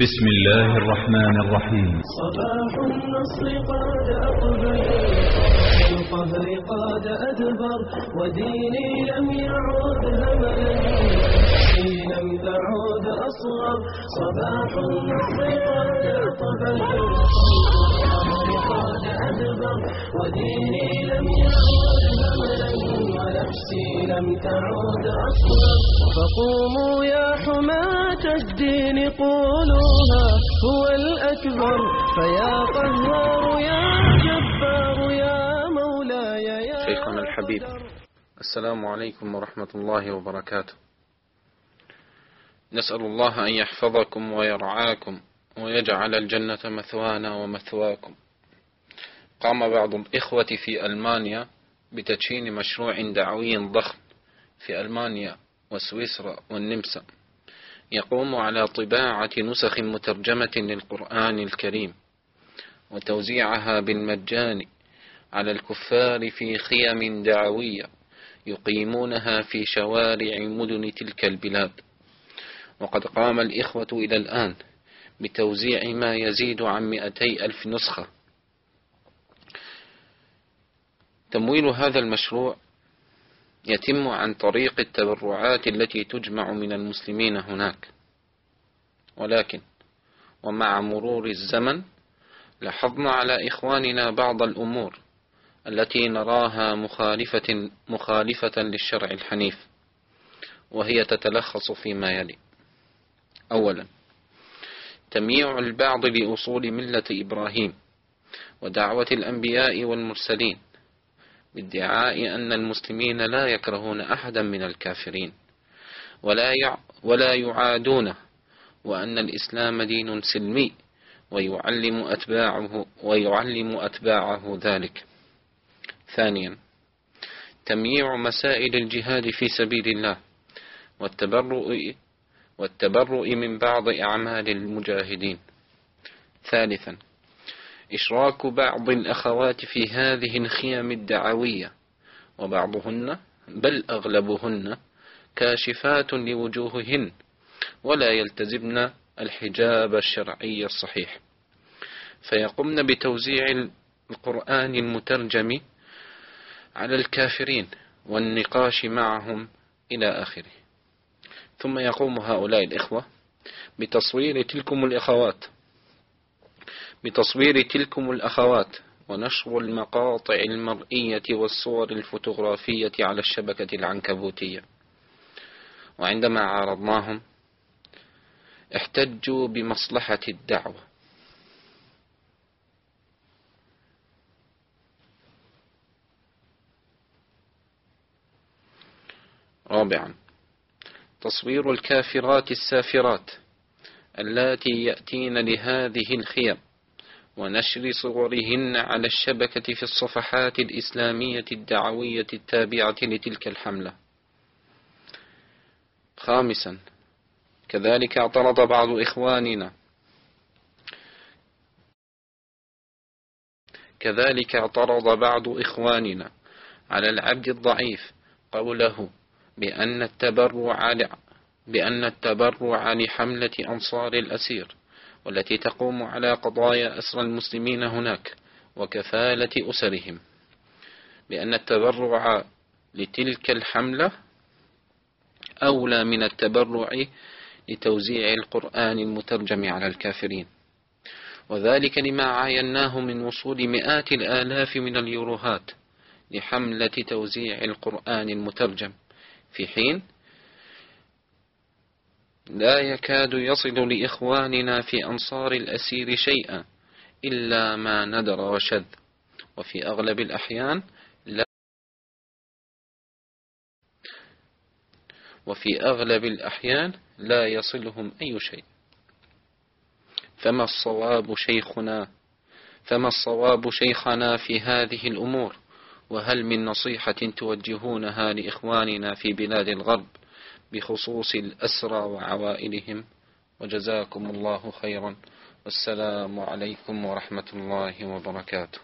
بسم الله الرحمن الرحيم. صباح النصر قد أقبل القهر قد أدبر وديني لم يعود هملا لم تعود أصغر. صباح النصر قد أقبل القهر قد أدبر وديني لم يعود لم تعود أصغر فقوموا يا حماة الدين قولوها هو الأكبر. فيا قهار يا جبار يا مولاي يا شيخنا الحبيب. السلام عليكم ورحمة الله وبركاته. نسأل الله أن يحفظكم ويرعاكم ويجعل الجنة مثوانا ومثواكم. قام بعض الإخوة في ألمانيا بتدشين مشروع دعوي ضخم. في ألمانيا وسويسرا والنمسا يقوم على طباعة نسخ مترجمة للقرآن الكريم وتوزيعها بالمجان على الكفار في خيم دعوية يقيمونها في شوارع مدن تلك البلاد. وقد قام الإخوة إلى الآن بتوزيع ما يزيد عن مئتي ألف نسخة. تمويل هذا المشروع يتم عن طريق التبرعات التي تجمع من المسلمين هناك. ولكن ومع مرور الزمن لاحظنا على إخواننا بعض الأمور التي نراها مخالفة, مخالفة للشرع الحنيف وهي تتلخص فيما يلي. أولا تمييع البعض لأصول ملة إبراهيم ودعوة الأنبياء والمرسلين. بادعاء أن المسلمين لا يكرهون أحدا من الكافرين ولا يع ولا يعادونه وأن الإسلام دين سلمي ويعلم أتباعه ويعلم أتباعه ذلك. ثانيا تمييع مسائل الجهاد في سبيل الله والتبرؤ والتبرؤ من بعض أعمال المجاهدين. ثالثا إشراك بعض الأخوات في هذه الخيم الدعوية وبعضهن بل أغلبهن كاشفات لوجوههن ولا يلتزمن الحجاب الشرعي الصحيح. فيقمن بتوزيع القرآن المترجم على الكافرين والنقاش معهم إلى آخره. ثم يقوم هؤلاء الإخوة بتصوير تلكم الأخوات بتصوير تلكم الأخوات ونشر المقاطع المرئية والصور الفوتوغرافية على الشبكة العنكبوتية. وعندما عارضناهم احتجوا بمصلحة الدعوة. رابعا تصوير الكافرات السافرات اللاتي يأتين لهذه الخيم ونشر صورهن على الشبكة في الصفحات الإسلامية الدعوية التابعة لتلك الحملة. خامسا كذلك اعترض بعض إخواننا كذلك اعترض بعض إخواننا على العبد الضعيف قوله بأن التبرع بأن التبرع لحملة أنصار الأسير والتي تقوم على قضايا أسرى المسلمين هناك وكفالة أسرهم. بأن التبرع لتلك الحملة أولى من التبرع لتوزيع القرآن المترجم على الكافرين. وذلك لما عايناه من وصول مئات الآلاف من اليوروهات لحملة توزيع القرآن المترجم في حين لا يكاد يصل لإخواننا في أنصار الأسير شيئا إلا ما ندر وشذ وفي أغلب الأحيان لا وفي أغلب الأحيان لا يصلهم أي شيء. فما الصواب شيخنا؟ فما الصواب شيخنا في هذه الأمور؟ وهل من نصيحة توجهونها لإخواننا في بلاد الغرب؟ بخصوص الأسرى وعوائلهم وجزاكم الله خيرا. والسلام عليكم ورحمة الله وبركاته.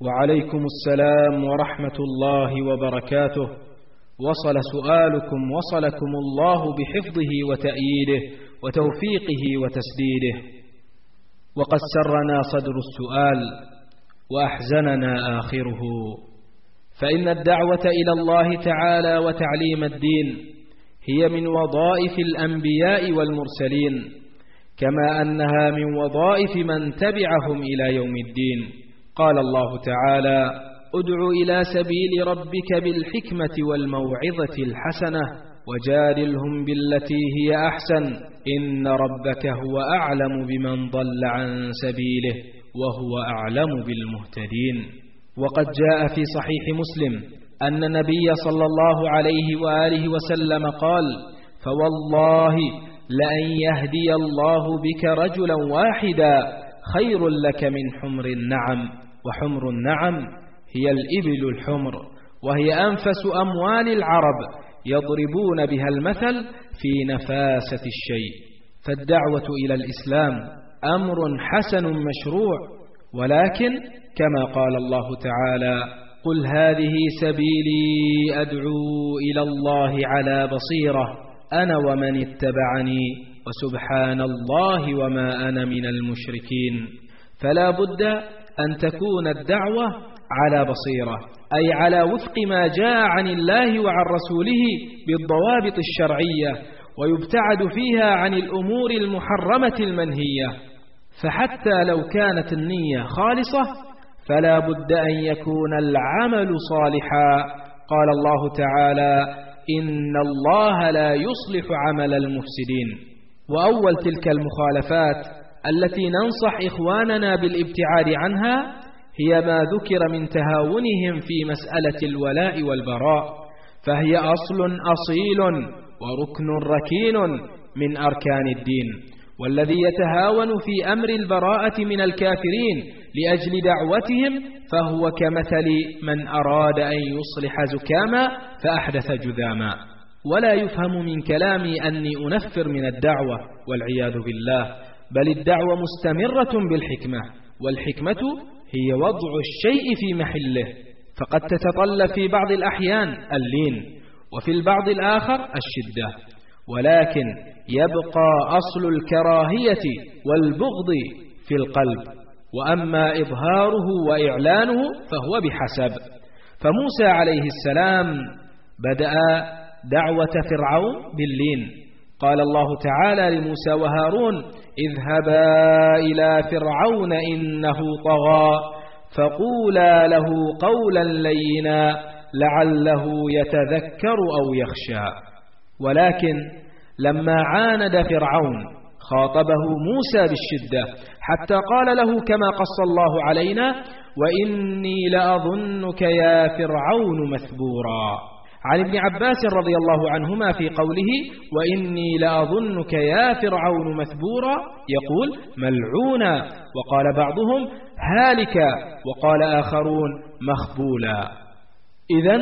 وعليكم السلام ورحمة الله وبركاته. وصل سؤالكم وصلكم الله بحفظه وتأييده وتوفيقه وتسديده. وقد سرنا صدر السؤال وأحزننا آخره. فإن الدعوة إلى الله تعالى وتعليم الدين هي من وظائف الأنبياء والمرسلين كما أنها من وظائف من تبعهم إلى يوم الدين. قال الله تعالى ادع إلى سبيل ربك بالحكمة والموعظة الحسنة وجادلهم بالتي هي أحسن. إن ربك هو أعلم بمن ضل عن سبيله وهو أعلم بالمهتدين. وقد جاء في صحيح مسلم أن النبي صلى الله عليه وآله وسلم قال فوالله لأن يهدي الله بك رجلا واحدا خير لك من حمر النعم وحمر النعم هي الإبل الحمر وهي أنفس أموال العرب يضربون بها المثل في نفاسة الشيء. فالدعوة إلى الإسلام أمر حسن مشروع ولكن كما قال الله تعالى قل هذه سبيلي أدعو إلى الله على بصيرة أنا ومن اتبعني وسبحان الله وما أنا من المشركين. فلا بد أن تكون الدعوة على بصيرة أي على وفق ما جاء عن الله وعن رسوله بالضوابط الشرعية ويبتعد فيها عن الأمور المحرمة المنهية. فحتى لو كانت النية خالصة فلا بد أن يكون العمل صالحا. قال الله تعالى إن الله لا يصلح عمل المفسدين. وأول تلك المخالفات التي ننصح إخواننا بالابتعاد عنها هي ما ذكر من تهاونهم في مسألة الولاء والبراء فهي أصل أصيل وركن ركين من أركان الدين والذي يتهاون في أمر البراءة من الكافرين لأجل دعوتهم فهو كمثل من أراد أن يصلح زكاما فأحدث جذاما. ولا يفهم من كلامي أني أنفر من الدعوة والعياذ بالله بل الدعوة مستمرة بالحكمة. والحكمة هي وضع الشيء في محله فقد تتطلب في بعض الأحيان اللين وفي البعض الآخر الشدة. ولكن يبقى أصل الكراهية والبغض في القلب وأما إظهاره وإعلانه فهو بحسب. فموسى عليه السلام بدأ دعوة فرعون باللين. قال الله تعالى لموسى وهارون اذهبا إلى فرعون إنه طغى فقولا له قولا لينا لعله يتذكر أو يخشى. ولكن لما عاند فرعون خاطبه موسى بالشدة حتى قال له كما قص الله علينا وإني لأظنك يا فرعون مثبورا. عن ابن عباس رضي الله عنهما في قوله وإني لأظنك يا فرعون مثبورا يقول ملعونا وقال بعضهم هالكا وقال آخرون مخبولا. إذا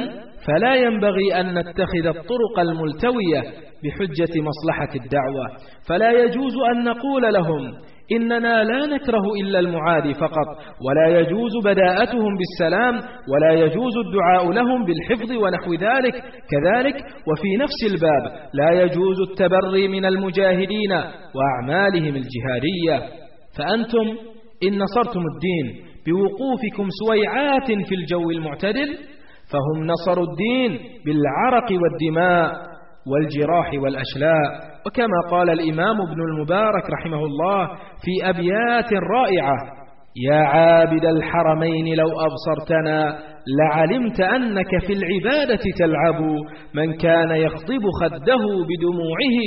فلا ينبغي أن نتخذ الطرق الملتوية بحجة مصلحة الدعوة فلا يجوز أن نقول لهم إننا لا نكره إلا المعادي فقط ولا يجوز بداءتهم بالسلام ولا يجوز الدعاء لهم بالحفظ ونحو ذلك. كذلك وفي نفس الباب لا يجوز التبري من المجاهدين وأعمالهم الجهادية. فأنتم إن نصرتم الدين بوقوفكم سويعات في الجو المعتدل فهم نصروا الدين بالعرق والدماء. والجراح والأشلاء. وكما قال الإمام ابن المبارك رحمه الله في أبيات رائعة يا عابد الحرمين لو أبصرتنا لعلمت أنك في العبادة تلعب. من كان يخضب خده بدموعه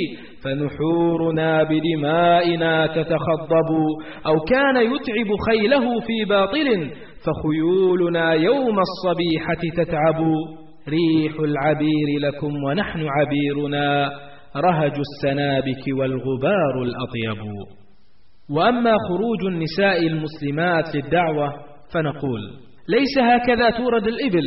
فنحورنا بدمائنا تتخضب. أو كان يتعب خيله في باطل فخيولنا يوم الصبيحة تتعب. ريح العبير لكم ونحن عبيرنا رهج السنابك والغبار الأطيب. وأما خروج النساء المسلمات للدعوة فنقول ليس هكذا تورد الإبل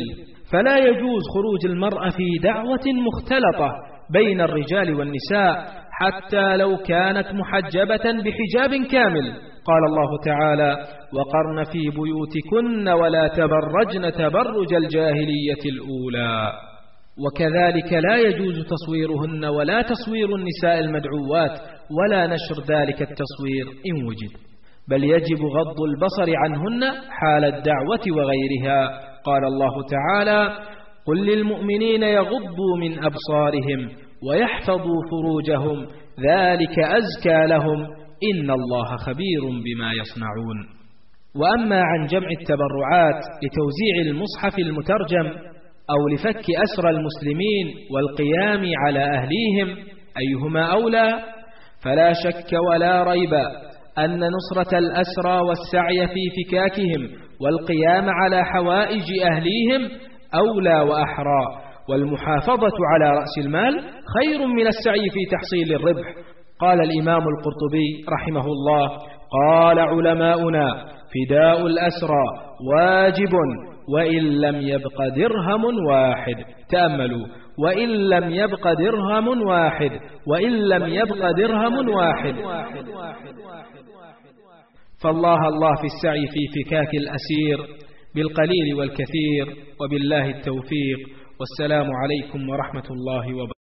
فلا يجوز خروج المرأة في دعوة مختلطة بين الرجال والنساء حتى لو كانت محجبة بحجاب كامل. قال الله تعالى وقرن في بيوتكن ولا تبرجن تبرج الجاهلية الأولى. وكذلك لا يجوز تصويرهن ولا تصوير النساء المدعوات ولا نشر ذلك التصوير إن وجد. بل يجب غض البصر عنهن حال الدعوة وغيرها. قال الله تعالى قل للمؤمنين يغضوا من أبصارهم ويحفظوا فروجهم ذلك أزكى لهم إن الله خبير بما يصنعون. وأما عن جمع التبرعات لتوزيع المصحف المترجم أو لفك أسر المسلمين والقيام على أهليهم أيهما أولى؟ فلا شك ولا ريب أن نصرة الأسرى والسعي في فكاكهم والقيام على حوائج أهليهم أولى وأحرى والمحافظة على رأس المال خير من السعي في تحصيل الربح. قال الإمام القرطبي رحمه الله قال علماؤنا فداء الأسرى واجب وإن لم يبق درهم واحد. تأملوا وإن لم يبق درهم واحد وإن لم يبق درهم واحد. فالله الله في السعي في فكاك الأسير بالقليل والكثير وبالله التوفيق. والسلام عليكم ورحمة الله وبركاته.